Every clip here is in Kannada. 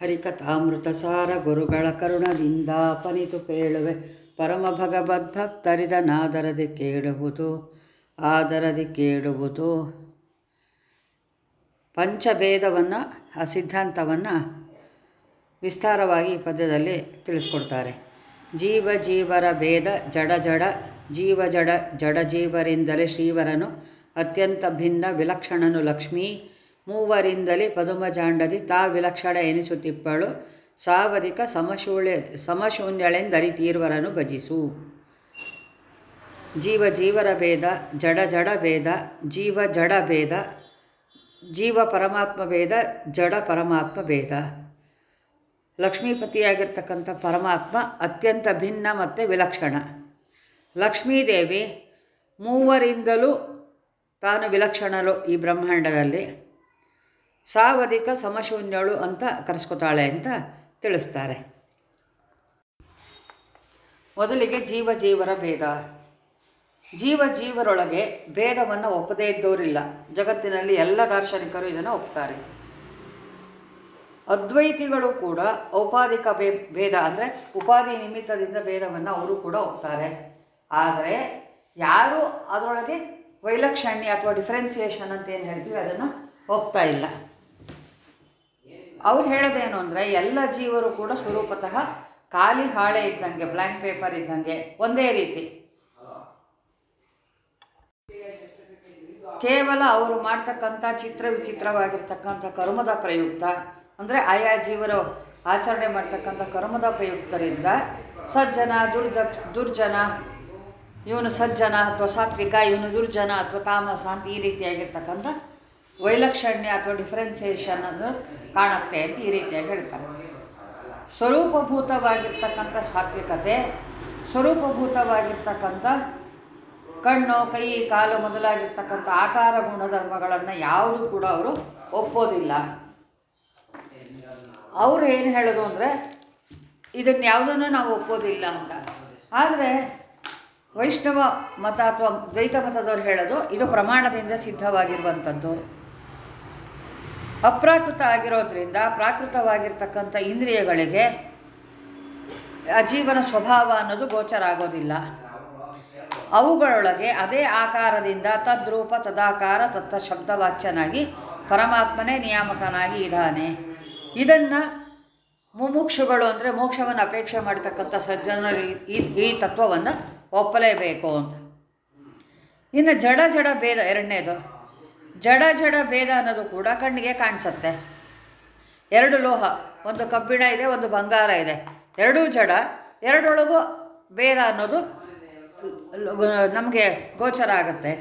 ಹರಿಕಥಾಮೃತ ಸಾರ ಗುರುಗಳ ಕರುಣದಿಂದಾಪನಿತು ಕೇಳುವೆ. ಪರಮ ಭಗವದ್ಭಕ್ತರಿದನಾದರದಿ ಕೇಳುವುದು, ಆದರದಿ ಕೇಳುವುದು. ಪಂಚಭೇದವನ್ನು ಆ ಸಿದ್ಧಾಂತವನ್ನು ವಿಸ್ತಾರವಾಗಿ ಈ ಪದ್ಯದಲ್ಲಿ ತಿಳಿಸ್ಕೊಡ್ತಾರೆ. ಜೀವ ಜೀವರ ಭೇದ ಜಡ ಜಡ, ಜೀವ ಜಡ ಜಡ ಜೀವರಿಂದಲೇ ಶ್ರೀವರನು ಅತ್ಯಂತ ಭಿನ್ನ ವಿಲಕ್ಷಣನು ಲಕ್ಷ್ಮೀ. ಮೂವರಿಂದಲೇ ಪದುಮಜಾಂಡದಿ ತಾ ವಿಲಕ್ಷಣ ಎನಿಸುತ್ತಿಪ್ಪಳು. ಸಾವಧಿಕ ಸಮಶೂಳ್ಯ ಸಮಶೂನ್ಯಳೆಂದರಿತೀರ್ವರನು ಭಜಿಸು. ಜೀವ ಜೀವರ ಭೇದ, ಜಡ ಜಡ ಭೇದ, ಜೀವ ಜಡ ಭೇದ, ಜೀವ ಪರಮಾತ್ಮ ಭೇದ, ಜಡ ಪರಮಾತ್ಮ ಭೇದ. ಲಕ್ಷ್ಮೀಪತಿಯಾಗಿರ್ತಕ್ಕಂಥ ಪರಮಾತ್ಮ ಅತ್ಯಂತ ಭಿನ್ನ ಮತ್ತು ವಿಲಕ್ಷಣ. ಲಕ್ಷ್ಮೀದೇವಿ ಮೂವರಿಂದಲೂ ತಾನು ವಿಲಕ್ಷಣಲು ಈ ಬ್ರಹ್ಮಾಂಡದಲ್ಲಿ. ಸಾವಧಿಕ ಸಮಶೂನ್ಯಳು ಅಂತ ಕರೆಸ್ಕೊತಾಳೆ ಅಂತ ತಿಳಿಸ್ತಾರೆ. ಮೊದಲಿಗೆ ಜೀವ ಜೀವರ ಭೇದ. ಜೀವ ಜೀವರೊಳಗೆ ಭೇದವನ್ನು ಒಪ್ಪದೇ ಇದ್ದವರಿಲ್ಲ ಜಗತ್ತಿನಲ್ಲಿ ಎಲ್ಲ ದಾರ್ಶನಿಕರು ಇದನ್ನು ಒಪ್ತಾರೆ. ಅದ್ವೈತಿಗಳು ಕೂಡ ಔಪಾಧಿಕ ಭೇ, ಭೇದ ಅಂದರೆ ಉಪಾಧಿ ನಿಮಿತ್ತದಿಂದ ಭೇದವನ್ನು ಅವರು ಕೂಡ ಒಪ್ತಾರೆ. ಆದರೆ ಯಾರು ಅದರೊಳಗೆ ವೈಲಕ್ಷಣ್ಯ ಅಥವಾ ಡಿಫ್ರೆನ್ಸಿಯೇಷನ್ ಅಂತ ಏನು ಹೇಳ್ತೀವಿ ಅದನ್ನು ಒಪ್ತಾ ಇಲ್ಲ. ಅವ್ರು ಹೇಳೋದೇನು ಅಂದರೆ, ಎಲ್ಲ ಜೀವರು ಕೂಡ ಸ್ವರೂಪತಃ ಖಾಲಿ ಹಾಳೆ ಇದ್ದಂಗೆ ಬ್ಲ್ಯಾಂಕ್ ಪೇಪರ್ ಇದ್ದಂಗೆ ಒಂದೇ ರೀತಿ. ಕೇವಲ ಅವರು ಮಾಡ್ತಕ್ಕಂಥ ಚಿತ್ರ ವಿಚಿತ್ರವಾಗಿರ್ತಕ್ಕಂಥ ಕರ್ಮದ ಪ್ರಯುಕ್ತ, ಅಂದರೆ ಆಯಾ ಜೀವರು ಆಚರಣೆ ಮಾಡ್ತಕ್ಕಂಥ ಕರ್ಮದ ಪ್ರಯುಕ್ತರಿಂದ ಸಜ್ಜನ, ದುರ್ದ, ದುರ್ಜನ, ಇವನು ಸಜ್ಜನ ಅಥವಾ ಸಾತ್ವಿಕ, ಇವನು ದುರ್ಜನ ಅಥವಾ ತಾಮಸ ಅಂತ ಈ ರೀತಿಯಾಗಿರ್ತಕ್ಕಂಥ ವೈಲಕ್ಷಣ್ಯ ಅಥವಾ ಡಿಫ್ರೆನ್ಸಿಯೇಷನ್ ಅನ್ನು ಕಾಣುತ್ತೆ ಅಂತ ಈ ರೀತಿಯಾಗಿ ಹೇಳ್ತಾರೆ. ಸ್ವರೂಪಭೂತವಾಗಿರ್ತಕ್ಕಂಥ ಸಾತ್ವಿಕತೆ, ಸ್ವರೂಪಭೂತವಾಗಿರ್ತಕ್ಕಂಥ ಕಣ್ಣು, ಕೈ, ಕಾಲು ಮೊದಲಾಗಿರ್ತಕ್ಕಂಥ ಆಕಾರ, ಗುಣಧರ್ಮಗಳನ್ನು ಯಾವುದೂ ಕೂಡ ಅವರು ಒಪ್ಪೋದಿಲ್ಲ. ಅವರು ಏನು ಹೇಳೋದು ಅಂದರೆ, ಇದನ್ನು ಯಾವುದನ್ನು ನಾವು ಒಪ್ಪೋದಿಲ್ಲ ಅಂತ. ಆದರೆ ವೈಷ್ಣವ ಮತ ಅಥವಾ ದ್ವೈತ ಮತದವ್ರು ಹೇಳೋದು ಇದು ಪ್ರಮಾಣದಿಂದ ಸಿದ್ಧವಾಗಿರುವಂಥದ್ದು. ಅಪ್ರಾಕೃತ ಆಗಿರೋದ್ರಿಂದ ಪ್ರಾಕೃತವಾಗಿರ್ತಕ್ಕಂಥ ಇಂದ್ರಿಯಗಳಿಗೆ ಅಜೀವನ ಸ್ವಭಾವ ಅನ್ನೋದು ಗೋಚರ ಆಗೋದಿಲ್ಲ. ಅವುಗಳೊಳಗೆ ಅದೇ ಆಕಾರದಿಂದ ತದ್ರೂಪ ತದಾಕಾರ ತತ್ತ ಶಬ್ದವಾಚ್ಯನಾಗಿ ಪರಮಾತ್ಮನೇ ನಿಯಾಮಕನಾಗಿ ಇದ್ದಾನೆ. ಇದನ್ನು ಮುಮುಕ್ಷುಗಳು ಅಂದರೆ ಮೋಕ್ಷವನ್ನು ಅಪೇಕ್ಷೆ ಮಾಡತಕ್ಕಂಥ ಸಜ್ಜನರು ಈ ಈ ತತ್ವವನ್ನು ಒಪ್ಪಲೇಬೇಕು ಅಂತ. ಇನ್ನು ಜಡ ಜಡ ಭೇದ ಎರಡನೇದು. ಜಡ ಜಡ ಭೇದ ಅನ್ನೋದು ಕೂಡ ಕಣ್ಣಿಗೆ ಕಾಣಿಸುತ್ತೆ. ಎರಡು ಲೋಹ, ಒಂದು ಕಬ್ಬಿಣ ಇದೆ, ಒಂದು ಬಂಗಾರ ಇದೆ. ಎರಡೂ ಜಡ ಎರಡರೊಳಗೂ ಭೇದ ಅನ್ನೋದು ನಮಗೆ ಗೋಚರ ಆಗುತ್ತೆ.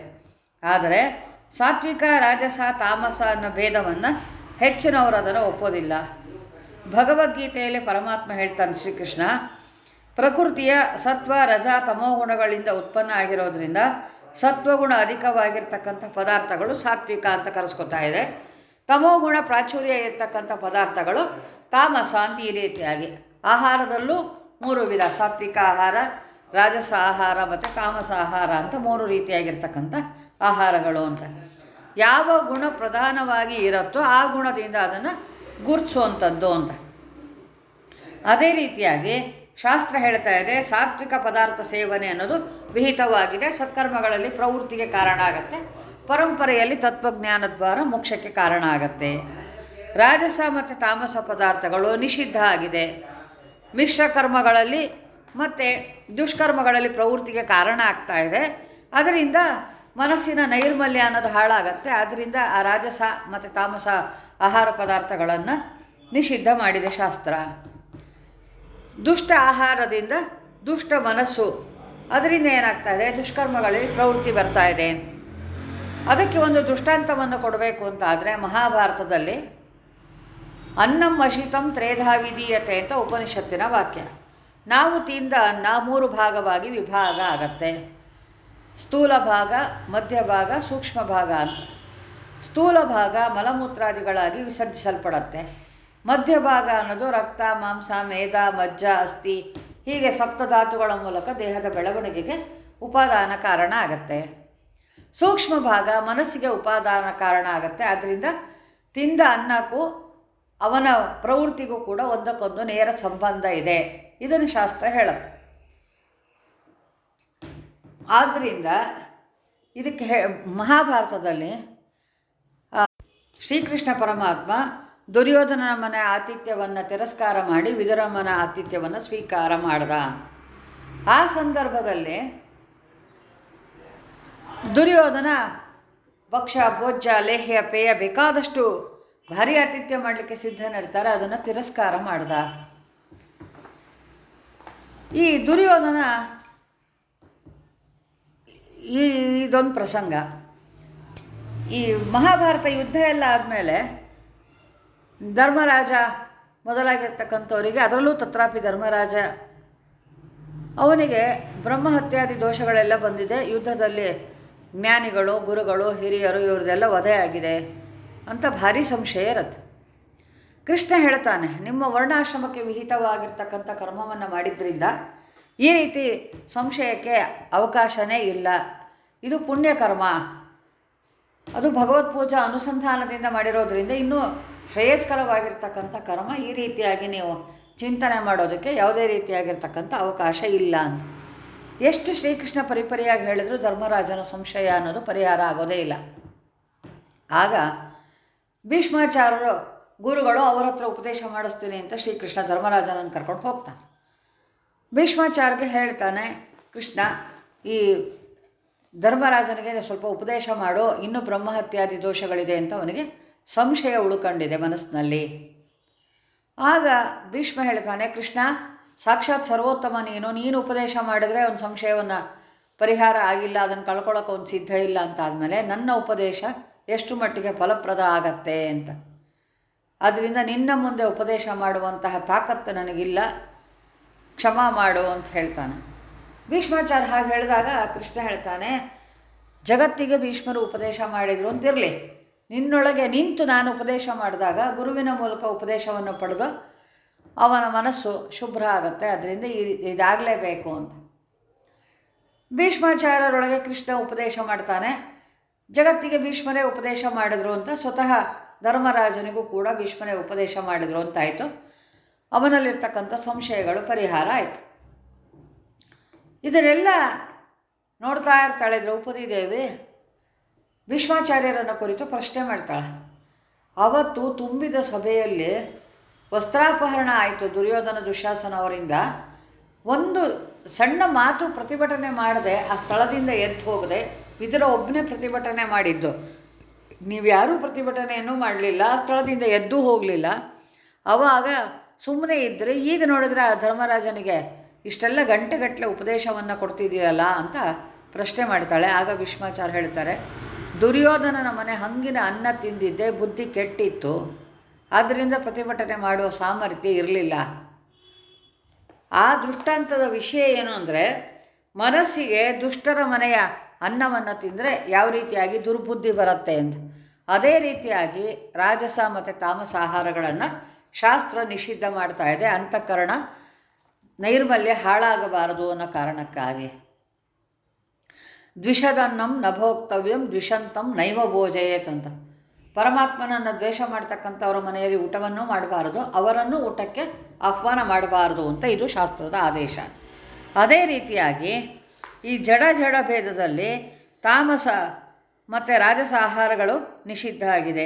ಆದರೆ ಸಾತ್ವಿಕ, ರಾಜಸ, ತಾಮಸ ಅನ್ನೋ ಭೇದವನ್ನು ಹೆಚ್ಚಿನವರು ಅದನ್ನು ಒಪ್ಪೋದಿಲ್ಲ. ಭಗವದ್ಗೀತೆಯಲ್ಲಿ ಪರಮಾತ್ಮ ಹೇಳ್ತಾನೆ ಶ್ರೀಕೃಷ್ಣ, ಪ್ರಕೃತಿಯ ಸತ್ವ, ರಜ, ತಮೋಗುಣಗಳಿಂದ ಉತ್ಪನ್ನ ಆಗಿರೋದ್ರಿಂದ ಸತ್ವಗುಣ ಅಧಿಕವಾಗಿರ್ತಕ್ಕಂಥ ಪದಾರ್ಥಗಳು ಸಾತ್ವಿಕ ಅಂತ ಕರೆಸ್ಕೊತಾ ಇದೆ. ತಮೋಗುಣ ಪ್ರಾಚುರ್ಯ ಇರ್ತಕ್ಕಂಥ ಪದಾರ್ಥಗಳು ತಾಮಸ ಅಂತ ಈ ರೀತಿಯಾಗಿ ಆಹಾರದಲ್ಲೂ ಮೂರು ವಿಧ, ಸಾತ್ವಿಕ ಆಹಾರ, ರಾಜಸ ಆಹಾರ ಮತ್ತು ತಾಮಸ ಆಹಾರ ಅಂತ ಮೂರು ರೀತಿಯಾಗಿರ್ತಕ್ಕಂಥ ಆಹಾರಗಳು ಅಂತ. ಯಾವ ಗುಣ ಪ್ರಧಾನವಾಗಿ ಇರುತ್ತೋ ಆ ಗುಣದಿಂದ ಅದನ್ನು ಗುರ್ಚುವಂಥದ್ದು ಅಂತ. ಅದೇ ರೀತಿಯಾಗಿ ಶಾಸ್ತ್ರ ಹೇಳ್ತಾ ಇದೆ, ಸಾತ್ವಿಕ ಪದಾರ್ಥ ಸೇವನೆ ಅನ್ನೋದು ವಿಹಿತವಾಗಿದೆ, ಸತ್ಕರ್ಮಗಳಲ್ಲಿ ಪ್ರವೃತ್ತಿಗೆ ಕಾರಣ ಆಗತ್ತೆ, ಪರಂಪರೆಯಲ್ಲಿ ತತ್ವಜ್ಞಾನದ್ವಾರ ಮೋಕ್ಷಕ್ಕೆ ಕಾರಣ ಆಗತ್ತೆ. ರಾಜಸ ಮತ್ತು ತಾಮಸ ಪದಾರ್ಥಗಳು ನಿಷಿದ್ಧ ಆಗಿದೆ. ಮಿಶ್ರ ಕರ್ಮಗಳಲ್ಲಿ ಮತ್ತು ದುಷ್ಕರ್ಮಗಳಲ್ಲಿ ಪ್ರವೃತ್ತಿಗೆ ಕಾರಣ ಆಗ್ತಾ ಇದೆ. ಅದರಿಂದ ಮನಸ್ಸಿನ ನೈರ್ಮಲ್ಯ ಅನ್ನೋದು ಹಾಳಾಗತ್ತೆ. ಆದ್ದರಿಂದ ಆ ರಾಜಸ ಮತ್ತು ತಾಮಸ ಆಹಾರ ಪದಾರ್ಥಗಳನ್ನು ನಿಷಿದ್ಧ ಮಾಡಿದೆ ಶಾಸ್ತ್ರ. ದುಷ್ಟ ಆಹಾರದಿಂದ ದುಷ್ಟ ಮನಸ್ಸು. ಅದರಿಂದ ಏನಾಗ್ತಾ ಇದೆ? ದುಷ್ಕರ್ಮಗಳಲ್ಲಿ ಪ್ರವೃತ್ತಿ ಬರ್ತಾ ಇದೆ. ಅದಕ್ಕೆ ಒಂದು ದೃಷ್ಟಾಂತವನ್ನು ಕೊಡಬೇಕು ಅಂತ ಆದರೆ ಮಹಾಭಾರತದಲ್ಲಿ ಅನ್ನಂ ಅಶಿತಂ ತ್ರೇಧಾ ವಿಧೀಯತೆ ಅಂತ ಉಪನಿಷತ್ತಿನ ವಾಕ್ಯ. ನಾವು ತಿಂದ ಅನ್ನ ಮೂರು ಭಾಗವಾಗಿ ವಿಭಾಗ ಆಗತ್ತೆ. ಸ್ಥೂಲ ಭಾಗ ಮಧ್ಯಭಾಗ ಸೂಕ್ಷ್ಮ ಭಾಗ ಅಂತ. ಸ್ಥೂಲ ಭಾಗ ಮಲಮೂತ್ರಾದಿಗಳಾಗಿ ವಿಸರ್ಜಿಸಲ್ಪಡತ್ತೆ. ಮಧ್ಯಭಾಗ ಅನ್ನೋದು ರಕ್ತ, ಮಾಂಸ ಮೇಧ ಮಜ್ಜ, ಅಸ್ಥಿ ಹೀಗೆ ಸಪ್ತಧಾತುಗಳ ಮೂಲಕ ದೇಹದ ಬೆಳವಣಿಗೆಗೆ ಉಪಾದಾನ ಕಾರಣ ಆಗತ್ತೆ. ಸೂಕ್ಷ್ಮ ಭಾಗ ಮನಸ್ಸಿಗೆ ಉಪಾದಾನ ಕಾರಣ ಆಗುತ್ತೆ. ಆದ್ದರಿಂದ ತಿಂದ ಅನ್ನಕ್ಕೂ ಅವನ ಪ್ರವೃತ್ತಿಗೂ ಕೂಡ ಒಂದಕ್ಕೊಂದು ನೇರ ಸಂಬಂಧ ಇದೆ. ಇದನ್ನು ಶಾಸ್ತ್ರ ಹೇಳುತ್ತೆ. ಆದ್ದರಿಂದ ಇದಕ್ಕೆ ಮಹಾಭಾರತದಲ್ಲಿ ಶ್ರೀಕೃಷ್ಣ ಪರಮಾತ್ಮ ದುರ್ಯೋಧನನ ಮನೆ ಆತಿಥ್ಯವನ್ನು ತಿರಸ್ಕಾರ ಮಾಡಿ ವಿದುರಮ್ಮನ ಆತಿಥ್ಯವನ್ನು ಸ್ವೀಕಾರ ಮಾಡ್ದ. ಆ ಸಂದರ್ಭದಲ್ಲಿ ದುರ್ಯೋಧನ ಭಕ್ಷ, ಭೋಜ್ಯ, ಲೇಹ್ಯ, ಪೇಯ ಬೇಕಾದಷ್ಟು ಭಾರಿ ಆತಿಥ್ಯ ಮಾಡಲಿಕ್ಕೆ ಸಿದ್ಧನಿರ್ತಾರೆ, ಅದನ್ನು ತಿರಸ್ಕಾರ ಮಾಡ್ದ. ಈ ದುರ್ಯೋಧನ ಈ ಇದೊಂದು ಪ್ರಸಂಗ. ಈ ಮಹಾಭಾರತ ಯುದ್ಧ ಎಲ್ಲ ಆದಮೇಲೆ ಧರ್ಮರಾಜ ಮೊದಲಾಗಿರ್ತಕ್ಕಂಥವರಿಗೆ ಅದರಲ್ಲೂ ತತ್ರಾಪಿ ಧರ್ಮರಾಜ. ಅವನಿಗೆ ಬ್ರಹ್ಮಹತ್ಯಾದಿ ದೋಷಗಳೆಲ್ಲ ಬಂದಿದೆ. ಯುದ್ಧದಲ್ಲಿ ಜ್ಞಾನಿಗಳು, ಗುರುಗಳು, ಹಿರಿಯರು ಇವ್ರದ್ದೆಲ್ಲ ವಧೆ ಆಗಿದೆ ಅಂತ ಭಾರಿ ಸಂಶಯ ಇರುತ್ತೆ. ಕೃಷ್ಣ ಹೇಳ್ತಾನೆ, ನಿಮ್ಮ ವರ್ಣಾಶ್ರಮಕ್ಕೆ ವಿಹಿತವಾಗಿರ್ತಕ್ಕಂಥ ಕರ್ಮವನ್ನು ಮಾಡಿದ್ರಿಂದ ಈ ರೀತಿ ಸಂಶಯಕ್ಕೆ ಅವಕಾಶವೇ ಇಲ್ಲ. ಇದು ಪುಣ್ಯಕರ್ಮ. ಅದು ಭಗವತ್ ಪೂಜಾ ಅನುಸಂಧಾನದಿಂದ ಮಾಡಿರೋದ್ರಿಂದ ಇನ್ನೂ ಶ್ರೇಯಸ್ಕರವಾಗಿರ್ತಕ್ಕಂಥ ಕರ್ಮ ಈ ರೀತಿಯಾಗಿ ನೀವು ಚಿಂತನೆ ಮಾಡೋದಕ್ಕೆ ಯಾವುದೇ ರೀತಿಯಾಗಿರ್ತಕ್ಕಂಥ ಅವಕಾಶ ಇಲ್ಲ ಅಂತ. ಎಷ್ಟು ಶ್ರೀಕೃಷ್ಣ ಪರಿಪರಿಯಾಗಿ ಹೇಳಿದ್ರು ಧರ್ಮರಾಜನ ಸಂಶಯ ಅನ್ನೋದು ಪರಿಹಾರ ಆಗೋದೇ ಇಲ್ಲ. ಆಗ ಭೀಷ್ಮಾಚಾರ್ಯರು, ಗುರುಗಳು ಅವರ ಹತ್ರ ಉಪದೇಶ ಮಾಡಿಸ್ತೀನಿ ಅಂತ ಶ್ರೀಕೃಷ್ಣ ಧರ್ಮರಾಜನನ್ನು ಕರ್ಕೊಂಡು ಹೋಗ್ತಾನೆ. ಭೀಷ್ಮಾಚಾರ್ಯಗೆ ಹೇಳ್ತಾನೆ, ಕೃಷ್ಣ, ಈ ಧರ್ಮರಾಜನಿಗೆ ಸ್ವಲ್ಪ ಉಪದೇಶ ಮಾಡು, ಇನ್ನೂ ಬ್ರಹ್ಮಹತ್ಯಾದಿ ದೋಷಗಳಿದೆ ಅಂತ ಅವನಿಗೆ ಸಂಶಯ ಉಳ್ಕೊಂಡಿದೆ ಮನಸ್ಸಿನಲ್ಲಿ. ಆಗ ಭೀಷ್ಮ ಹೇಳ್ತಾನೆ, ಕೃಷ್ಣ, ಸಾಕ್ಷಾತ್ ಸರ್ವೋತ್ತಮ ನೀನು ನೀನು ಉಪದೇಶ ಮಾಡಿದರೆ ಒಂದು ಸಂಶಯವನ್ನು ಪರಿಹಾರ ಆಗಿಲ್ಲ, ಅದನ್ನು ಕಳ್ಕೊಳ್ಳೋಕೆ ಒಂದು ಸಿದ್ಧ ಇಲ್ಲ ಅಂತ ಆದಮೇಲೆ ನನ್ನ ಉಪದೇಶ ಎಷ್ಟು ಮಟ್ಟಿಗೆ ಫಲಪ್ರದ ಆಗತ್ತೆ ಅಂತ. ಅದರಿಂದ ನಿನ್ನ ಮುಂದೆ ಉಪದೇಶ ಮಾಡುವಂತಹ ತಾಕತ್ತು ನನಗಿಲ್ಲ, ಕ್ಷಮಾ ಮಾಡು ಅಂತ ಹೇಳ್ತಾನೆ. ಭೀಷ್ಮಾಚಾರ್ಯ ಹಾಗೆ ಹೇಳಿದಾಗ ಕೃಷ್ಣ ಹೇಳ್ತಾನೆ, ಜಗತ್ತಿಗೆ ಭೀಷ್ಮರು ಉಪದೇಶ ಮಾಡಿದರು ಅಂತಿರಲಿ. ನಿನ್ನೊಳಗೆ ನಿಂತು ನಾನು ಉಪದೇಶ ಮಾಡಿದಾಗ ಗುರುವಿನ ಮೂಲಕ ಉಪದೇಶವನ್ನು ಪಡೆದು ಅವನ ಮನಸ್ಸು ಶುಭ್ರ ಆಗುತ್ತೆ. ಅದರಿಂದ ಇದಾಗಲೇಬೇಕು ಅಂತ. ಭೀಷ್ಮಾಚಾರ್ಯರೊಳಗೆ ಕೃಷ್ಣ ಉಪದೇಶ ಮಾಡ್ತಾನೆ. ಜಗತ್ತಿಗೆ ಭೀಷ್ಮರೇ ಉಪದೇಶ ಮಾಡಿದ್ರು ಅಂತ ಸ್ವತಃ ಧರ್ಮರಾಜನಿಗೂ ಕೂಡ ಭೀಷ್ಮರೇ ಉಪದೇಶ ಮಾಡಿದ್ರು ಅಂತಾಯಿತು. ಅವನಲ್ಲಿರ್ತಕ್ಕಂಥ ಸಂಶಯಗಳು ಪರಿಹಾರ ಆಯಿತು. ಇದನ್ನೆಲ್ಲ ನೋಡ್ತಾ ಇರ್ತಾಳೆ ದ್ರೌಪದಿ ದೇವಿ. ಭೀಷ್ಮಾಚಾರ್ಯರನ್ನು ಕುರಿತು ಪ್ರಶ್ನೆ ಮಾಡ್ತಾಳೆ. ಅವತ್ತು ತುಂಬಿದ ಸಭೆಯಲ್ಲಿ ವಸ್ತ್ರಾಪಹರಣ ಆಯಿತು ದುರ್ಯೋಧನ ದುಶಾಸನ ಅವರಿಂದ. ಒಂದು ಸಣ್ಣ ಮಾತು ಪ್ರತಿಭಟನೆ ಮಾಡದೆ ಆ ಸ್ಥಳದಿಂದ ಎದ್ದು ಹೋಗದೆ ಇದರ ಒಬ್ಬನೇ ಪ್ರತಿಭಟನೆ ಮಾಡಿದ್ದು. ನೀವ್ಯಾರೂ ಪ್ರತಿಭಟನೆಯನ್ನು ಮಾಡಲಿಲ್ಲ, ಆ ಸ್ಥಳದಿಂದ ಎದ್ದು ಹೋಗಲಿಲ್ಲ. ಅವಾಗ ಸುಮ್ಮನೆ ಇದ್ದರೆ ಈಗ ನೋಡಿದ್ರೆ ಆ ಧರ್ಮರಾಜನಿಗೆ ಇಷ್ಟೆಲ್ಲ ಗಂಟೆಗಟ್ಟಲೆ ಉಪದೇಶವನ್ನು ಕೊಡ್ತಿದ್ದೀರಲ್ಲ ಅಂತ ಪ್ರಶ್ನೆ ಮಾಡ್ತಾಳೆ. ಆಗ ಭೀಷ್ಮಾಚಾರ್ಯ ಹೇಳ್ತಾರೆ ದುರ್ಯೋಧನನ ಮನೆ ಹಂಗಿನ ಅನ್ನ ತಿಂದಿದ್ದೆ, ಬುದ್ಧಿ ಕೆಟ್ಟಿತ್ತು. ಆದ್ದರಿಂದ ಪ್ರತಿಭಟನೆ ಮಾಡುವ ಸಾಮರ್ಥ್ಯ ಇರಲಿಲ್ಲ. ಆ ದೃಷ್ಟಾಂತದ ವಿಷಯ ಏನು ಅಂದರೆ, ಮನಸ್ಸಿಗೆ ದುಷ್ಟರ ಮನೆಯ ಅನ್ನವನ್ನು ತಿಂದರೆ ಯಾವ ರೀತಿಯಾಗಿ ದುರ್ಬುದ್ಧಿ ಬರುತ್ತೆ ಅಂತ ಅದೇ ರೀತಿಯಾಗಿ ರಾಜಸ ಮತ್ತು ತಾಮಸ ಆಹಾರಗಳನ್ನು ಶಾಸ್ತ್ರ ನಿಷಿದ್ಧ ಮಾಡ್ತಾ ಇದೆ. ಅಂತಃಕರಣ ನೈರ್ಮಲ್ಯ ಹಾಳಾಗಬಾರದು ಅನ್ನೋ ಕಾರಣಕ್ಕಾಗಿ. ದ್ವಿಷದನ್ನಂ ನಭೋಕ್ತವ್ಯಂ ದ್ವಿಷಂತಂ ನೈವ ಭೋಜಯೇತ್ ಅಂತ. ಪರಮಾತ್ಮನನ್ನು ದ್ವೇಷ ಮಾಡ್ತಕ್ಕಂಥವ್ರ ಮನೆಯಲ್ಲಿ ಊಟವನ್ನು ಮಾಡಬಾರದು, ಅವರನ್ನು ಊಟಕ್ಕೆ ಆಹ್ವಾನ ಮಾಡಬಾರದು ಅಂತ ಇದು ಶಾಸ್ತ್ರದ ಆದೇಶ. ಅದೇ ರೀತಿಯಾಗಿ ಈ ಜಡ ಜಡ ಭೇದದಲ್ಲಿ ತಾಮಸ ಮತ್ತು ರಾಜಸ ಆಹಾರಗಳು ನಿಷಿದ್ಧ ಆಗಿದೆ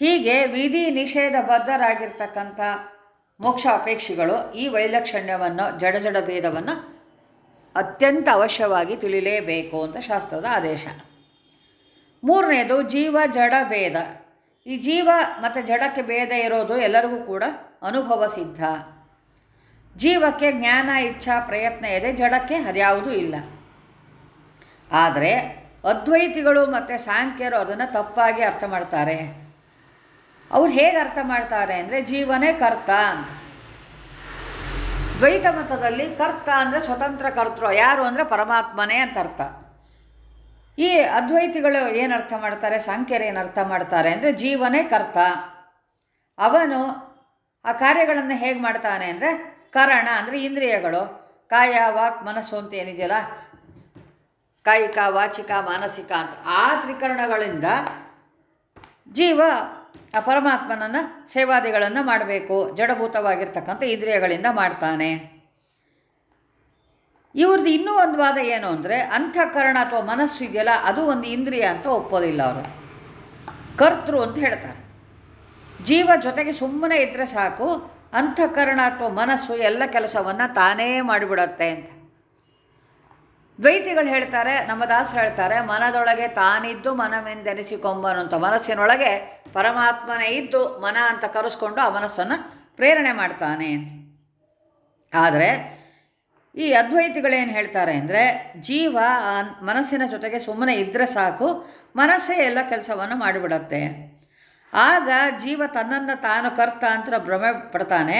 ಹೀಗೆ ವಿಧಿ ನಿಷೇಧ ಬದ್ಧರಾಗಿರ್ತಕ್ಕಂಥ ಮೋಕ್ಷ ಅಪೇಕ್ಷಿಗಳು ಈ ವೈಲಕ್ಷಣ್ಯವನ್ನು, ಜಡ ಜಡ ಭೇದವನ್ನು ಅತ್ಯಂತ ಅವಶ್ಯವಾಗಿ ತಿಳಿಲೇಬೇಕು ಅಂತ ಶಾಸ್ತ್ರದ ಆದೇಶ. ಮೂರನೇದು, ಜೀವ, ಜಡ, ಭೇದ. ಈ ಜೀವ ಮತ್ತು ಜಡಕ್ಕೆ ಭೇದ ಇರೋದು ಎಲ್ಲರಿಗೂ ಕೂಡ ಅನುಭವ ಸಿದ್ಧ. ಜೀವಕ್ಕೆ ಜ್ಞಾನ, ಇಚ್ಛಾ, ಪ್ರಯತ್ನ ಇದೆ ಜಡಕ್ಕೆ ಅದ್ಯಾವುದೂ ಇಲ್ಲ. ಆದರೆ ಅದ್ವೈತಿಗಳು ಮತ್ತು ಸಾಂಖ್ಯರು ಅದನ್ನು ತಪ್ಪಾಗಿ ಅರ್ಥ ಮಾಡ್ತಾರೆ. ಅವ್ರು ಹೇಗೆ ಅರ್ಥ ಮಾಡ್ತಾರೆ ಅಂದರೆ ಜೀವನೇ ಕರ್ತ ದ್ವೈತ ಮತದಲ್ಲಿ ಕರ್ತ ಅಂದರೆ ಸ್ವತಂತ್ರ ಕರ್ತೃ, ಯಾರು ಅಂದರೆ ಪರಮಾತ್ಮನೇ ಅಂತ ಅರ್ಥ. ಈ ಅದ್ವೈತಿಗಳು ಏನು ಅರ್ಥ ಮಾಡ್ತಾರೆ? ಸಾಂಖ್ಯರು ಏನು ಅರ್ಥ ಮಾಡ್ತಾರೆ ಅಂದರೆ ಜೀವನೇ ಕರ್ತ. ಅವನು ಆ ಕಾರ್ಯಗಳನ್ನು ಹೇಗೆ ಮಾಡ್ತಾನೆ ಅಂದರೆ ಕರಣ ಅಂದರೆ ಇಂದ್ರಿಯಗಳು. ಕಾಯ, ವಾಕ್, ಮನಸ್ಸು ಅಂತ ಏನಿದೆಯಲ್ಲ? ಕಾಯಿಕ, ವಾಚಿಕ, ಮಾನಸಿಕ ಅಂತ ಆ ತ್ರಿಕರಣಗಳಿಂದ ಜೀವ ಆ ಪರಮಾತ್ಮನನ್ನು ಸೇವಾದಿಗಳನ್ನು ಮಾಡಬೇಕು, ಜಡಭೂತವಾಗಿರ್ತಕ್ಕಂಥ ಇಂದ್ರಿಯಗಳಿಂದ ಮಾಡ್ತಾನೆ. ಇವ್ರದ್ದು ಇನ್ನೂ ಒಂದು ವಾದ ಏನು ಅಂದರೆ, ಅಂತಃಕರಣ ಅಥವಾ ಮನಸ್ಸು ಇದೆಯಲ್ಲ, ಅದು ಒಂದು ಇಂದ್ರಿಯ ಅಂತ ಒಪ್ಪೋದಿಲ್ಲ ಅವರು. ಕರ್ತೃ ಅಂತ ಹೇಳ್ತಾರೆ. ಜೀವ ಜೊತೆಗೆ ಸುಮ್ಮನೆ ಇದ್ದರೆ ಸಾಕು, ಅಂತಃಕರಣ ಅಥವಾ ಮನಸ್ಸು ಎಲ್ಲ ಕೆಲಸವನ್ನು ತಾನೇ ಮಾಡಿಬಿಡತ್ತೆ ಅಂತ. ದ್ವೈತಿಗಳು ಹೇಳ್ತಾರೆ, ನಮ್ಮ ದಾಸರು ಹೇಳ್ತಾರೆ, ಮನದೊಳಗೆ ತಾನಿದ್ದು ಮನವೆಂದೆನಿಸಿಕೊಂಬನು ಅಂತ ಮನಸ್ಸಿನೊಳಗೆ ಪರಮಾತ್ಮನೇ ಇದ್ದು ಮನ ಅಂತ ಕರೆಸ್ಕೊಂಡು ಆ ಮನಸ್ಸನ್ನು ಪ್ರೇರಣೆ ಮಾಡ್ತಾನೆ ಆದರೆ ಈ ಅದ್ವೈತಿಗಳೇನು ಹೇಳ್ತಾರೆ ಅಂದರೆ, ಜೀವ ಮನಸ್ಸಿನ ಜೊತೆಗೆ ಸುಮ್ಮನೆ ಇದ್ದರೆ ಸಾಕು, ಮನಸ್ಸೇ ಎಲ್ಲ ಕೆಲಸವನ್ನು ಮಾಡಿಬಿಡತ್ತೆ. ಆಗ ಜೀವ ತನ್ನನ್ನು ತಾನು ಕರ್ತ ಅಂತ ಭ್ರಮೆ ಪಡ್ತಾನೆ,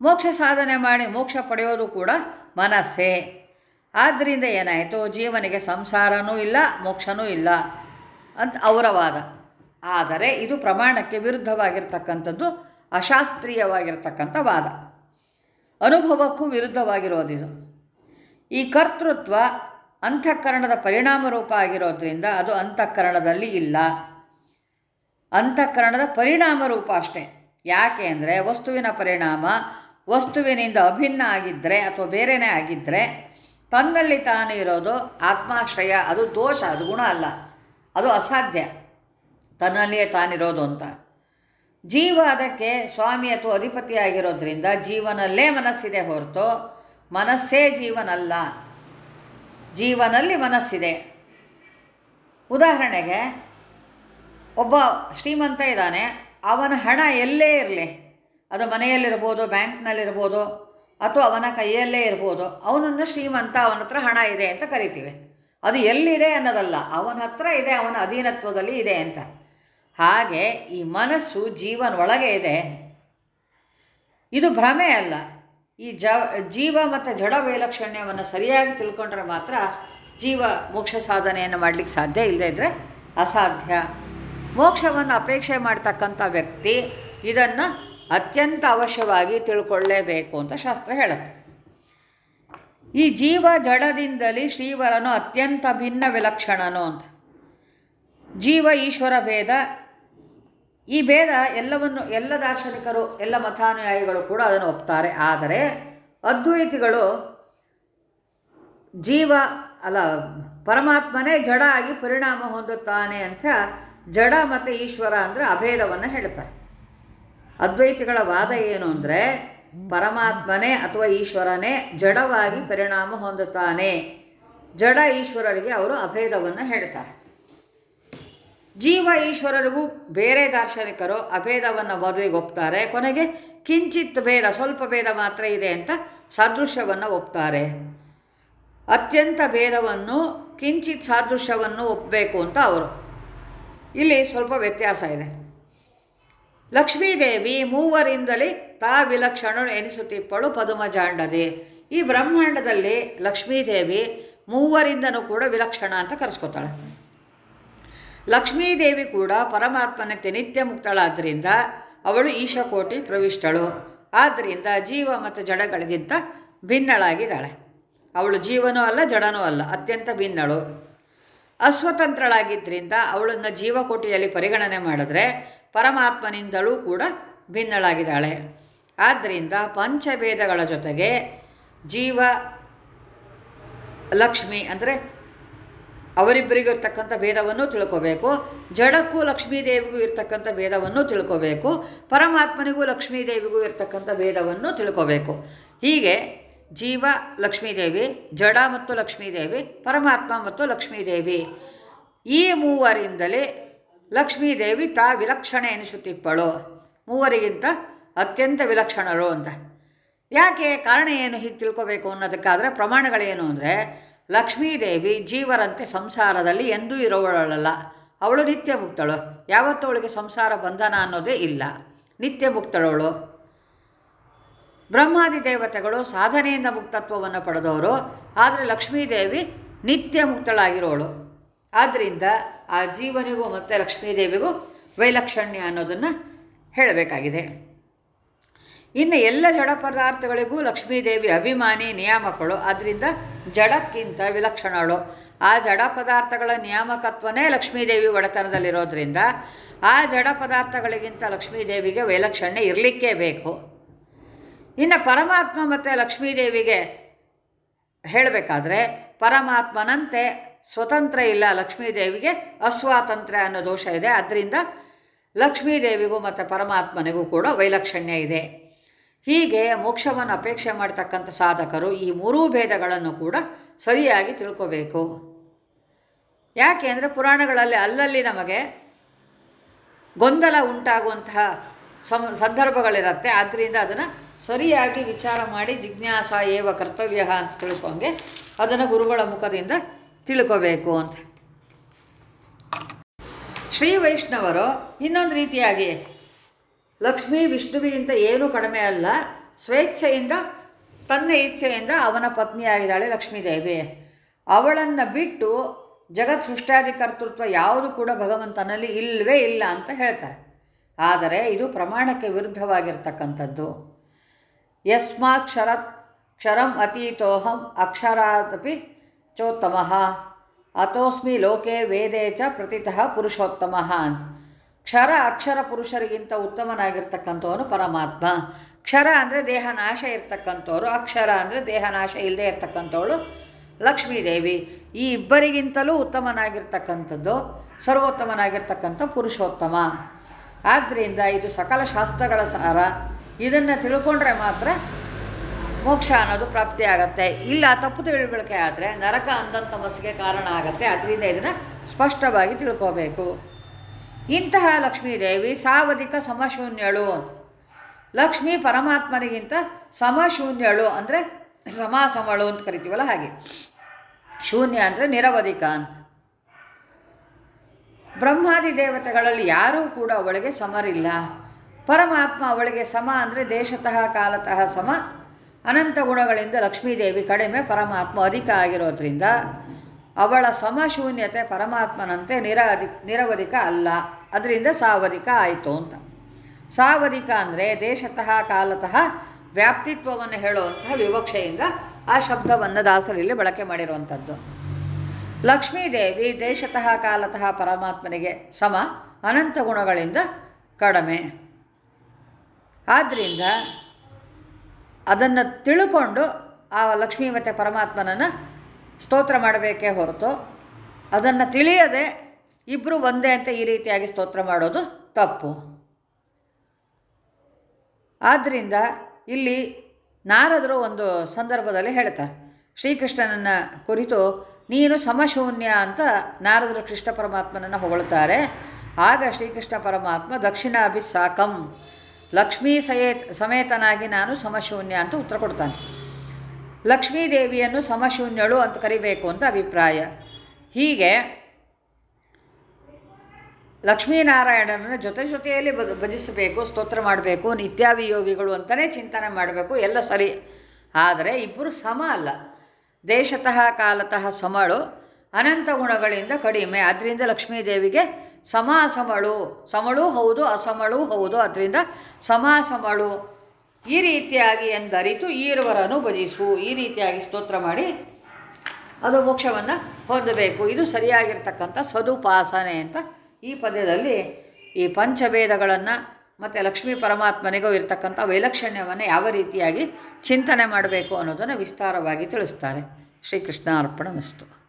ಮೋಕ್ಷ ಸಾಧನೆ ಮಾಡಿ ಮೋಕ್ಷ ಪಡೆಯೋದು ಕೂಡ ಮನಸ್ಸೇ. ಆದ್ದರಿಂದ ಏನಾಯಿತು? ಜೀವನಿಗೆ ಸಂಸಾರನೂ ಇಲ್ಲ, ಮೋಕ್ಷನೂ ಇಲ್ಲ ಅಂತ ಅವರ ವಾದ. ಆದರೆ ಇದು ಪ್ರಮಾಣಕ್ಕೆ ವಿರುದ್ಧವಾಗಿರ್ತಕ್ಕಂಥದ್ದು, ಅಶಾಸ್ತ್ರೀಯವಾಗಿರ್ತಕ್ಕಂಥ ವಾದ. ಅನುಭವಕ್ಕೂ ವಿರುದ್ಧವಾಗಿರೋದಿದು. ಈ ಕರ್ತೃತ್ವ ಅಂತಃಕರಣದ ಪರಿಣಾಮ ರೂಪ ಆಗಿರೋದ್ರಿಂದ ಅದು ಅಂತಃಕರಣದಲ್ಲಿ ಇಲ್ಲ. ಅಂತಃಕರಣದ ಪರಿಣಾಮ ರೂಪ ಅಷ್ಟೇ. ಯಾಕೆ ಅಂದರೆ, ವಸ್ತುವಿನ ಪರಿಣಾಮ ವಸ್ತುವಿನಿಂದ ಅಭಿನ್ನ ಆಗಿದ್ದರೆ ಅಥವಾ ಬೇರೆಯೇ ಆಗಿದ್ದರೆ ತನ್ನಲ್ಲಿ ತಾನೇ ಇರೋದು ಆತ್ಮಾಶ್ರಯ, ಅದು ದೋಷ, ಅದು ಗುಣ ಅಲ್ಲ. ಅದು ಅಸಾಧ್ಯ. ತನ್ನಲ್ಲಿಯೇ ತಾನಿರೋದು ಅಂತ. ಜೀವ ಅದಕ್ಕೆ ಸ್ವಾಮಿ ಅಥವಾ ಅಧಿಪತಿಯಾಗಿರೋದ್ರಿಂದ ಜೀವನಲ್ಲೇ ಮನಸ್ಸಿದೆ ಹೊರತು ಮನಸ್ಸೇ ಜೀವನಲ್ಲ. ಜೀವನಲ್ಲಿ ಮನಸ್ಸಿದೆ. ಉದಾಹರಣೆಗೆ, ಒಬ್ಬ ಶ್ರೀಮಂತ ಇದ್ದಾನೆ, ಅವನ ಹಣ ಎಲ್ಲೇ ಇರಲಿ. ಅದು ಮನೆಯಲ್ಲಿರ್ಬೋದು, ಬ್ಯಾಂಕ್ನಲ್ಲಿರ್ಬೋದು ಅಥವಾ ಅವನ ಕೈಯಲ್ಲೇ ಇರ್ಬೋದು. ಅವನನ್ನು ಶ್ರೀಮಂತ, ಅವನ ಹತ್ರ ಹಣ ಇದೆ ಅಂತ ಕರಿತೀವಿ. ಅದು ಎಲ್ಲಿದೆ ಅನ್ನೋದಲ್ಲ, ಅವನ ಹತ್ರ ಇದೆ, ಅವನ ಅಧೀನತ್ವದಲ್ಲಿ ಇದೆ ಅಂತ. ಹಾಗೆ ಈ ಮನಸ್ಸು ಜೀವನ ಒಳಗೆ ಇದೆ. ಇದು ಭ್ರಮೆ ಅಲ್ಲ. ಈ ಜ, ಜೀವ ಮತ್ತು ಜಡ ವೈಲಕ್ಷಣ್ಯವನ್ನು ಸರಿಯಾಗಿ ತಿಳ್ಕೊಂಡ್ರೆ ಮಾತ್ರ ಜೀವ ಮೋಕ್ಷ ಸಾಧನೆಯನ್ನು ಮಾಡಲಿಕ್ಕೆ ಸಾಧ್ಯ. ಇಲ್ಲದೇ ಇದ್ದರೆ ಅಸಾಧ್ಯ. ಮೋಕ್ಷವನ್ನು ಅಪೇಕ್ಷೆ ಮಾಡ್ತಕ್ಕಂಥ ವ್ಯಕ್ತಿ ಇದನ್ನು ಅತ್ಯಂತ ಅವಶ್ಯವಾಗಿ ತಿಳ್ಕೊಳ್ಳೇಬೇಕು ಅಂತ ಶಾಸ್ತ್ರ ಹೇಳುತ್ತೆ. ಈ ಜೀವ ಜಡದಿಂದಲೇ ಶ್ರೀವರನು ಅತ್ಯಂತ ಭಿನ್ನ ವಿಲಕ್ಷಣನು ಅಂತ. ಜೀವ, ಈಶ್ವರ ಭೇದ, ಈ ಭೇದ ಎಲ್ಲವನ್ನು, ಎಲ್ಲ ದಾರ್ಶನಿಕರು, ಎಲ್ಲ ಮತಾನುಯಾಯಿಗಳು ಕೂಡ ಅದನ್ನು ಒಪ್ತಾರೆ. ಆದರೆ ಅದ್ವೈತಿಗಳು ಜೀವ, ಅಲ್ಲ, ಪರಮಾತ್ಮನೇ ಜಡ ಆಗಿ ಪರಿಣಾಮ ಹೊಂದುತ್ತಾನೆ ಅಂತ ಜಡ ಮತ್ತು ಈಶ್ವರ ಅಂದರೆ ಅಭೇದವನ್ನು ಹೇಳ್ತಾರೆ ಅದ್ವೈತಿಗಳ ವಾದ ಏನು ಅಂದರೆ ಪರಮಾತ್ಮನೇ ಅಥವಾ ಈಶ್ವರನೇ ಜಡವಾಗಿ ಪರಿಣಾಮ ಹೊಂದುತ್ತಾನೆ. ಜಡ ಈಶ್ವರರಿಗೆ ಅವರು ಅಭೇದವನ್ನು ಹೇಳ್ತಾರೆ. ಜೀವ ಈಶ್ವರರಿಗೂ ಬೇರೆ ದಾರ್ಶನಿಕರು ಅಭೇದವನ್ನು ಮೊದಲಿಗೆ ಒಪ್ತಾರೆ. ಕೊನೆಗೆ ಕಿಂಚಿತ್ ಭೇದ, ಸ್ವಲ್ಪ ಭೇದ ಮಾತ್ರ ಇದೆ ಅಂತ ಸಾದೃಶ್ಯವನ್ನು ಒಪ್ತಾರೆ. ಅತ್ಯಂತ ಭೇದವನ್ನು ಕಿಂಚಿತ್ ಸಾದೃಶ್ಯವನ್ನು ಒಪ್ಪಬೇಕು ಅಂತ ಅವರು. ಇಲ್ಲಿ ಸ್ವಲ್ಪ ವ್ಯತ್ಯಾಸ ಇದೆ. ಲಕ್ಷ್ಮೀದೇವಿ ಮೂವರಿಂದಲೇ ತಾ ವಿಲಕ್ಷಣ ಎನಿಸುತ್ತಿಪ್ಪಳು ಪದುಮ ಜಾಂಡದೆ ಈ ಬ್ರಹ್ಮಾಂಡದಲ್ಲಿ ಲಕ್ಷ್ಮೀದೇವಿ ಮೂವರಿಂದನೂ ಕೂಡ ವಿಲಕ್ಷಣ ಅಂತ ಕರೆಸ್ಕೊತಾಳೆ. ಲಕ್ಷ್ಮೀದೇವಿ ಕೂಡ ಪರಮಾತ್ಮನಕ್ಕೆ ನಿತ್ಯ ಮುಕ್ತಳಾದ್ದರಿಂದ ಅವಳು ಈಶಕೋಟಿ ಪ್ರವಿಷ್ಟಳು. ಆದ್ದರಿಂದ ಜೀವ ಮತ್ತು ಜಡಗಳಿಗಿಂತ ಭಿನ್ನಳಾಗಿದ್ದಾಳೆ. ಅವಳು ಜೀವನೂ ಅಲ್ಲ, ಜಡನೂ ಅಲ್ಲ, ಅತ್ಯಂತ ಭಿನ್ನಳು. ಅಸ್ವತಂತ್ರಳಾಗಿದ್ದರಿಂದ ಅವಳನ್ನು ಜೀವಕೋಟಿಯಲ್ಲಿ ಪರಿಗಣನೆ ಮಾಡಿದ್ರೆ ಪರಮಾತ್ಮನಿಂದಲೂ ಕೂಡ ಭಿನ್ನಳಾಗಿದ್ದಾಳೆ. ಆದ್ದರಿಂದ ಪಂಚಭೇದಗಳ ಜೊತೆಗೆ ಜೀವ, ಲಕ್ಷ್ಮಿ ಅಂದರೆ ಅವರಿಬ್ಬರಿಗೂ ಇರ್ತಕ್ಕಂಥ ಭೇದವನ್ನು ತಿಳ್ಕೋಬೇಕು. ಜಡಕ್ಕೂ ಲಕ್ಷ್ಮೀದೇವಿಗೂ ಇರ್ತಕ್ಕಂಥ ಭೇದವನ್ನು ತಿಳ್ಕೋಬೇಕು. ಪರಮಾತ್ಮನಿಗೂ ಲಕ್ಷ್ಮೀದೇವಿಗೂ ಇರ್ತಕ್ಕಂಥ ಭೇದವನ್ನು ತಿಳ್ಕೋಬೇಕು. ಹೀಗೆ ಜೀವ, ಲಕ್ಷ್ಮೀದೇವಿ, ಜಡ ಮತ್ತು ಲಕ್ಷ್ಮೀದೇವಿ, ಪರಮಾತ್ಮ ಮತ್ತು ಲಕ್ಷ್ಮೀದೇವಿ ಈ ಮೂವರಿಂದಲೇ ಲಕ್ಷ್ಮೀದೇವಿ ತಾ ವಿಲಕ್ಷಣ ಎನಿಸುತ್ತಿಪ್ಪಳು? ಮೂವರಿಗಿಂತ ಅತ್ಯಂತ ವಿಲಕ್ಷಣರು ಅಂತ. ಯಾಕೆ? ಕಾರಣ ಏನು ಹೀಗೆ ತಿಳ್ಕೋಬೇಕು ಅನ್ನೋದಕ್ಕಾದರೆ ಪ್ರಮಾಣಗಳೇನು ಅಂದರೆ ಲಕ್ಷ್ಮೀದೇವಿ ಜೀವರಂತೆ ಸಂಸಾರದಲ್ಲಿ ಎಂದೂ ಇರೋವಳಲ್ಲ. ಅವಳು ನಿತ್ಯ ಮುಕ್ತಳು ಯಾವತ್ತೂ ಅವಳಿಗೆ ಸಂಸಾರ ಬಂಧನ ಅನ್ನೋದೇ ಇಲ್ಲ. ನಿತ್ಯ ಮುಕ್ತಳವಳು ಬ್ರಹ್ಮಾದಿ ದೇವತೆಗಳು ಸಾಧನೆಯಿಂದ ಮುಕ್ತತ್ವವನ್ನು ಪಡೆದವರು. ಆದರೆ ಲಕ್ಷ್ಮೀದೇವಿ ನಿತ್ಯ ಮುಕ್ತಳಾಗಿರೋಳು ಆದ್ದರಿಂದ ಆ ಜೀವನಿಗೂ ಮತ್ತು ಲಕ್ಷ್ಮೀದೇವಿಗೂ ವೈಲಕ್ಷಣ್ಯ ಅನ್ನೋದನ್ನು ಹೇಳಬೇಕಾಗಿದೆ. ಇನ್ನು ಎಲ್ಲ ಜಡ ಪದಾರ್ಥಗಳಿಗೂ ಲಕ್ಷ್ಮೀದೇವಿ ಅಭಿಮಾನಿ, ನಿಯಾಮಕಳು. ಅದರಿಂದ ಜಡಕ್ಕಿಂತ ವಿಲಕ್ಷಣಗಳು ಆ ಜಡ ಪದಾರ್ಥಗಳ ನಿಯಾಮಕತ್ವನೇ ಲಕ್ಷ್ಮೀದೇವಿ ಒಡೆತನದಲ್ಲಿರೋದ್ರಿಂದ ಆ ಜಡ ಪದಾರ್ಥಗಳಿಗಿಂತ ಲಕ್ಷ್ಮೀದೇವಿಗೆ ವೈಲಕ್ಷಣ್ಯ ಇರಲಿಕ್ಕೇ ಬೇಕು. ಇನ್ನು ಪರಮಾತ್ಮ ಮತ್ತು ಲಕ್ಷ್ಮೀದೇವಿಗೆ ಹೇಳಬೇಕಾದ್ರೆ ಪರಮಾತ್ಮನಂತೆ ಸ್ವತಂತ್ರ ಇಲ್ಲ ಲಕ್ಷ್ಮೀದೇವಿಗೆ ಅಸ್ವಾತಂತ್ರ್ಯ ಅನ್ನೋ ದೋಷ ಇದೆ. ಅದರಿಂದ ಲಕ್ಷ್ಮೀದೇವಿಗೂ ಮತ್ತು ಪರಮಾತ್ಮನಿಗೂ ಕೂಡ ವೈಲಕ್ಷಣ್ಯ ಇದೆ. ಹೀಗೆ ಮೋಕ್ಷವನ್ನು ಅಪೇಕ್ಷೆ ಮಾಡ್ತಕ್ಕಂಥ ಸಾಧಕರು ಈ ಮೂರೂ ಭೇದಗಳನ್ನು ಕೂಡ ಸರಿಯಾಗಿ ತಿಳ್ಕೋಬೇಕು. ಯಾಕೆ ಅಂದರೆ ಪುರಾಣಗಳಲ್ಲಿ ಅಲ್ಲಲ್ಲಿ ನಮಗೆ ಗೊಂದಲ ಉಂಟಾಗುವಂತಹ ಸಂ, ಸಂದರ್ಭಗಳಿರುತ್ತೆ. ಆದ್ದರಿಂದ ಅದನ್ನು ಸರಿಯಾಗಿ ವಿಚಾರ ಮಾಡಿ ಜಿಜ್ಞಾಸ ಏವ ಕರ್ತವ್ಯ ಅಂತ ತಿಳಿಸುವಂಗೆ ಅದನ್ನು ಗುರುಗಳ ಮುಖದಿಂದ ತಿಳ್ಕೋಬೇಕು ಅಂತ. ಶ್ರೀ ವೈಷ್ಣವರು ಇನ್ನೊಂದು ರೀತಿಯಾಗಿ ಲಕ್ಷ್ಮೀ, ವಿಷ್ಣುವಿಗಿಂತ ಏನೂ ಕಡಿಮೆ ಅಲ್ಲ, ಸ್ವೇಚ್ಛೆಯಿಂದ, ತನ್ನ ಇಚ್ಛೆಯಿಂದ ಅವನ ಪತ್ನಿಯಾಗಿದ್ದಾಳೆ ಲಕ್ಷ್ಮೀದೇವಿ. ಅವಳನ್ನು ಬಿಟ್ಟು ಜಗತ್ ಸೃಷ್ಟಾದಿ ಕರ್ತೃತ್ವ ಯಾವುದು ಕೂಡ ಭಗವಂತನಲ್ಲಿ ಇಲ್ಲವೇ ಇಲ್ಲ ಅಂತ ಹೇಳ್ತಾರೆ. ಆದರೆ ಇದು ಪ್ರಮಾಣಕ್ಕೆ ವಿರುದ್ಧವಾಗಿರ್ತಕ್ಕಂಥದ್ದು. ಯಸ್ಮಾಕ್ಷರ ಕ್ಷರಂ ಅತೀತೋಹಂ ಅಕ್ಷರಾದಪಿ ಚೋತ್ತಮಃ ಅಥೋಸ್ಮಿ ಲೋಕೆ ವೇದೇ ಚ ಪ್ರತಿತಃ ಪುರುಷೋತ್ತಮಃ ಅಂತ ಕ್ಷರ ಅಕ್ಷರ ಪುರುಷರಿಗಿಂತ ಉತ್ತಮನಾಗಿರ್ತಕ್ಕಂಥವನು ಪರಮಾತ್ಮ. ಕ್ಷರ ಅಂದರೆ ದೇಹನಾಶ ಇರ್ತಕ್ಕಂಥವ್ರು, ಅಕ್ಷರ ಅಂದರೆ ದೇಹನಾಶ ಇಲ್ಲದೆ ಇರ್ತಕ್ಕಂಥವಳು ಲಕ್ಷ್ಮೀದೇವಿ. ಈ ಇಬ್ಬರಿಗಿಂತಲೂ ಉತ್ತಮನಾಗಿರ್ತಕ್ಕಂಥದ್ದು, ಸರ್ವೋತ್ತಮನಾಗಿರ್ತಕ್ಕಂಥ ಪುರುಷೋತ್ತಮ. ಆದ್ದರಿಂದ ಇದು ಸಕಲ ಶಾಸ್ತ್ರಗಳ ಸಾರ. ಇದನ್ನು ತಿಳ್ಕೊಂಡ್ರೆ ಮಾತ್ರ ಮೋಕ್ಷ ಅನ್ನೋದು ಪ್ರಾಪ್ತಿ ಪ್ರಾಪ್ತಿಯಾಗತ್ತೆ ಇಲ್ಲ, ತಪ್ಪು ತಿಳುವಳಿಕೆ ಆದರೆ ನರಕ ಅಂತ ಸಮಸ್ಯೆಗೆ ಕಾರಣ ಆಗತ್ತೆ. ಅದರಿಂದ ಇದನ್ನು ಸ್ಪಷ್ಟವಾಗಿ ತಿಳ್ಕೋಬೇಕು. ಇಂತಹ ಲಕ್ಷ್ಮೀದೇವಿ ಸಾವಧಿಕ ಸಮಶೂನ್ಯಳು. ಲಕ್ಷ್ಮೀ ಪರಮಾತ್ಮನಿಗಿಂತ ಸಮಶೂನ್ಯಳು ಅಂದರೆ ಸಮಾಸಮಳು ಅಂತ ಕರಿತೀವಲ್ಲ ಹಾಗೆ. ಶೂನ್ಯ ಅಂದರೆ ನಿರವಧಿಕ ಅಂತ. ಬ್ರಹ್ಮಾದಿ ದೇವತೆಗಳಲ್ಲಿ ಯಾರೂ ಕೂಡ ಅವಳಿಗೆ ಸಮರಿಲ್ಲ. ಪರಮಾತ್ಮ ಅವಳಿಗೆ ಸಮ ಅಂದರೆ ದೇಶತಃ, ಕಾಲತಃ ಸಮ. ಅನಂತ ಗುಣಗಳಿಂದ ಲಕ್ಷ್ಮೀದೇವಿ ಕಡಿಮೆ ಪರಮಾತ್ಮ ಅಧಿಕ ಆಗಿರೋದ್ರಿಂದ ಅವಳ ಸಮಶೂನ್ಯತೆ ಪರಮಾತ್ಮನಂತೆ ನಿರ ನಿರವಧಿಕ ಅಲ್ಲ. ಅದರಿಂದ ಸಾವಧಿಕ ಆಯಿತು ಅಂತ. ಸಾವಧಿಕ ಅಂದರೆ ದೇಶತಃ ಕಾಲತಃ ವ್ಯಾಪ್ತಿತ್ವವನ್ನು ಹೇಳುವಂತಹ ವಿವಕ್ಷೆಯಿಂದ ಆ ಶಬ್ದವನ್ನು ದಾಸರಲ್ಲಿ ಬಳಕೆ ಮಾಡಿರುವಂಥದ್ದು. ಲಕ್ಷ್ಮೀದೇವಿ ದೇಶತಃ ಕಾಲತಃ ಪರಮಾತ್ಮನಿಗೆ ಸಮ ಅನಂತ ಗುಣಗಳಿಂದ ಕಡಿಮೆ. ಆದ್ದರಿಂದ ಅದನ್ನು ತಿಳ್ಕೊಂಡು ಆ ಲಕ್ಷ್ಮೀ ಮತ್ತು ಪರಮಾತ್ಮನನ್ನು ಸ್ತೋತ್ರ ಮಾಡಬೇಕೇ ಹೊರತು ಅದನ್ನು ತಿಳಿಯದೆ ಇಬ್ಬರು ಒಂದೇ ಅಂತ ಈ ರೀತಿಯಾಗಿ ಸ್ತೋತ್ರ ಮಾಡೋದು ತಪ್ಪು. ಆದ್ದರಿಂದ ಇಲ್ಲಿ ನಾರದರು ಒಂದು ಸಂದರ್ಭದಲ್ಲಿ ಹೇಳ್ತಾರೆ, ಶ್ರೀಕೃಷ್ಣನನ್ನು ಕುರಿತು ನೀನು ಸಮಶೂನ್ಯ ಅಂತ ನಾರದರು ಕೃಷ್ಣ ಪರಮಾತ್ಮನನ್ನು ಹೊಗಳುತ್ತಾರೆ ಆಗ ಶ್ರೀಕೃಷ್ಣ ಪರಮಾತ್ಮ ದಕ್ಷಿಣಾಭಿಸಾಕಂ ಲಕ್ಷ್ಮೀ ಸಯೇತ್ ಸಮೇತನಾಗಿ ನಾನು ಸಮಶೂನ್ಯ ಅಂತ ಉತ್ತರ ಕೊಡ್ತಾನೆ. ಲಕ್ಷ್ಮೀದೇವಿಯನ್ನು ಸಮಶೂನ್ಯಳು ಅಂತ ಕರಿಬೇಕು ಅಂತ ಅಭಿಪ್ರಾಯ. ಹೀಗೆ ಲಕ್ಷ್ಮೀನಾರಾಯಣನ ಜೊತೆ ಜೊತೆಯಲ್ಲಿ ಭಜಿಸಬೇಕು, ಸ್ತೋತ್ರ ಮಾಡಬೇಕು, ನಿತ್ಯಾಭಿಯೋಗಿಗಳು ಅಂತಲೇ ಚಿಂತನೆ ಮಾಡಬೇಕು, ಎಲ್ಲ ಸರಿ. ಆದರೆ ಇಬ್ಬರು ಸಮ ಅಲ್ಲ. ದೇಶತಃ ಕಾಲತಃ ಸಮಳು ಅನಂತ ಗುಣಗಳಿಂದ ಕಡಿಮೆ. ಅದರಿಂದ ಲಕ್ಷ್ಮೀದೇವಿಗೆ ಸಮಾಸಮಳು. ಸಮಳು ಹೌದು, ಅಸಮಳು ಹೌದು. ಅದರಿಂದ ಸಮಾಸಮಳು. ಈ ರೀತಿಯಾಗಿ ಎಂದರಿತು ಈರುವರನ್ನು ಭಜಿಸು. ಈ ರೀತಿಯಾಗಿ ಸ್ತೋತ್ರ ಮಾಡಿ ಅದು ಮೋಕ್ಷವನ್ನು ಹೊಂದಬೇಕು. ಇದು ಸರಿಯಾಗಿರ್ತಕ್ಕಂಥ ಸದುಪಾಸನೆ ಅಂತ ಈ ಪದ್ಯದಲ್ಲಿ ಈ ಪಂಚಭೇದಗಳನ್ನು ಮತ್ತು ಲಕ್ಷ್ಮೀ ಪರಮಾತ್ಮನಿಗೂ ಇರತಕ್ಕಂಥ ವೈಲಕ್ಷಣ್ಯವನ್ನು ಯಾವ ರೀತಿಯಾಗಿ ಚಿಂತನೆ ಮಾಡಬೇಕು ಅನ್ನೋದನ್ನು ವಿಸ್ತಾರವಾಗಿ ತಿಳಿಸ್ತಾರೆ. ಶ್ರೀಕೃಷ್ಣ ಅರ್ಪಣ ಮಸ್ತು